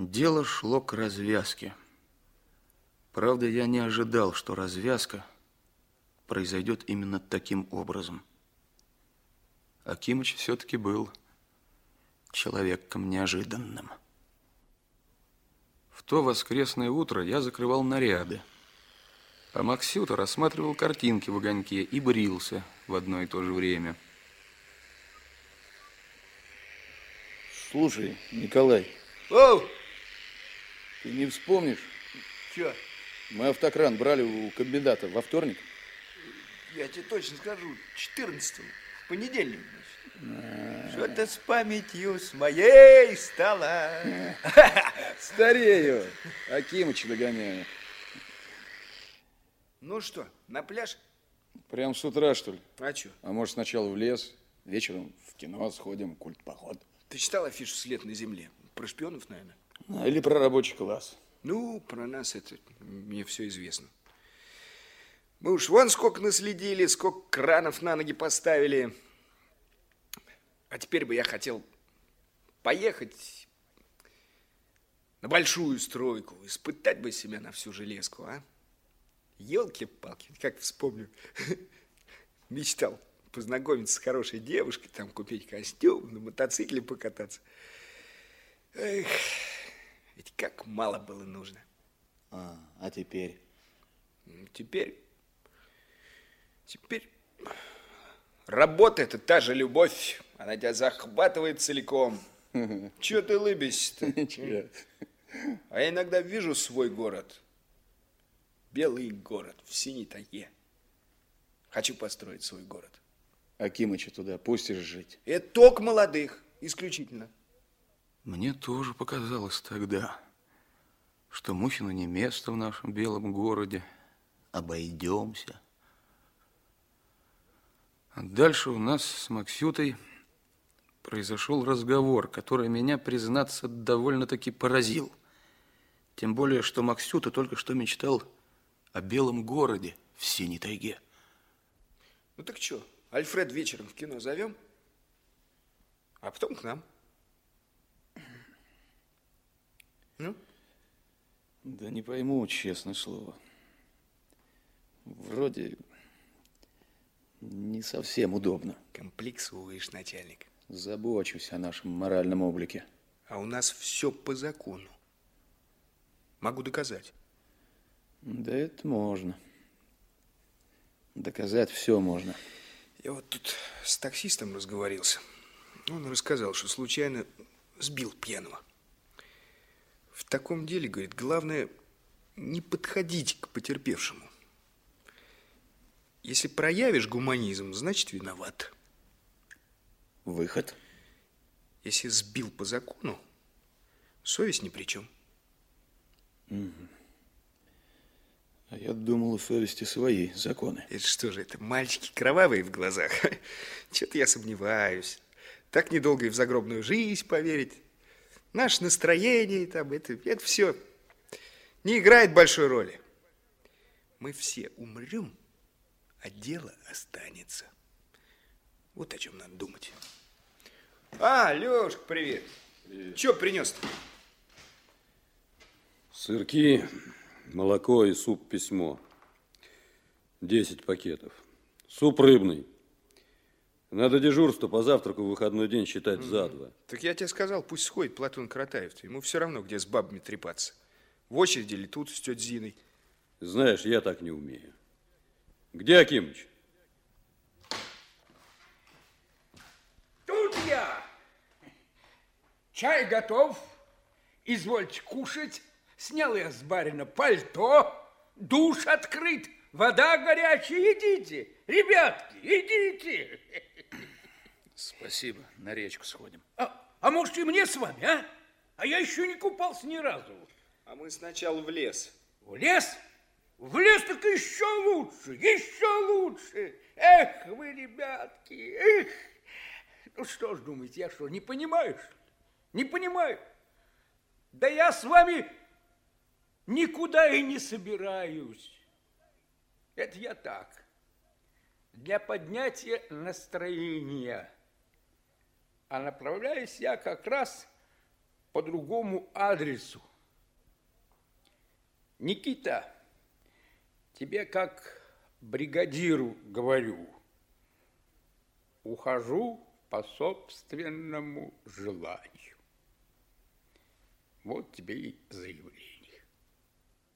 Дело шло к развязке. Правда, я не ожидал, что развязка произойдет именно таким образом. Акимыч все-таки был человеком неожиданным. В то воскресное утро я закрывал наряды, а Максюта рассматривал картинки в огоньке и брился в одно и то же время. Слушай, Николай. Оу! Ты не вспомнишь? Че? Мы автокран брали у комбината во вторник. Я тебе точно скажу, 14 в понедельник. Что-то с памятью с моей стала. Старею. Акимыч догоняю. Ну что, на пляж? Прям с утра, что ли? А что? А может, сначала в лес, вечером в кино сходим, культ поход. Ты читал афишу «След на земле»? Про шпионов, наверное? А, Или про рабочий класс. Ну, про нас это мне все известно. Мы уж вон сколько наследили, сколько кранов на ноги поставили. А теперь бы я хотел поехать на большую стройку, испытать бы себя на всю железку, а? Елки-палки, как вспомню. Мечтал познакомиться с хорошей девушкой, там купить костюм, на мотоцикле покататься. Эх, как мало было нужно. А, а теперь? Теперь, теперь работа это та же любовь, она тебя захватывает целиком. Чего ты улыбишься-то? Ничего. А я иногда вижу свой город, белый город в синей тайге. Хочу построить свой город. Акимыча туда пустишь жить. Это только молодых, исключительно. Мне тоже показалось тогда, что Мухину не место в нашем белом городе. Обойдемся. А дальше у нас с Максютой произошел разговор, который меня, признаться, довольно-таки поразил. Тем более, что Максюта только что мечтал о белом городе в синей тайге. Ну так что, Альфред вечером в кино зовем, а потом к нам. Да не пойму, честное слово. Вроде не совсем удобно. Комплексуешь, начальник. Забочусь о нашем моральном облике. А у нас все по закону. Могу доказать. Да это можно. Доказать все можно. Я вот тут с таксистом разговорился. Он рассказал, что случайно сбил пьяного. В таком деле, говорит, главное не подходить к потерпевшему. Если проявишь гуманизм, значит виноват. Выход? Если сбил по закону, совесть ни при чем. А я думал, у совести свои законы. Это что же, это мальчики кровавые в глазах? Что-то я сомневаюсь. Так недолго и в загробную жизнь поверить. Наше настроение там, это, это все не играет большой роли. Мы все умрем, а дело останется. Вот о чем надо думать. А, Лешка, привет. Че принес-то? Сырки, молоко и суп-письмо. 10 пакетов. Суп рыбный. Надо дежурство по завтраку в выходной день считать за два. Так я тебе сказал, пусть сходит Платон Каратаев. Ему все равно, где с бабами трепаться. В очереди или тут с тетей Зиной. Знаешь, я так не умею. Где Акимыч? Тут я. Чай готов. Извольте кушать. Снял я с барина пальто. Душ открыт. Вода горячая. Идите. Ребятки, идите. Спасибо, на речку сходим. А, а может и мне с вами, а? А я еще не купался ни разу. А мы сначала в лес. В лес? В лес так еще лучше, еще лучше. Эх вы, ребятки, эх. Ну что ж думаете, я что, не понимаю? Не понимаю. Да я с вами никуда и не собираюсь. Это я так, для поднятия настроения. А направляюсь я как раз по другому адресу. Никита, тебе как бригадиру говорю, ухожу по собственному желанию. Вот тебе и заявление.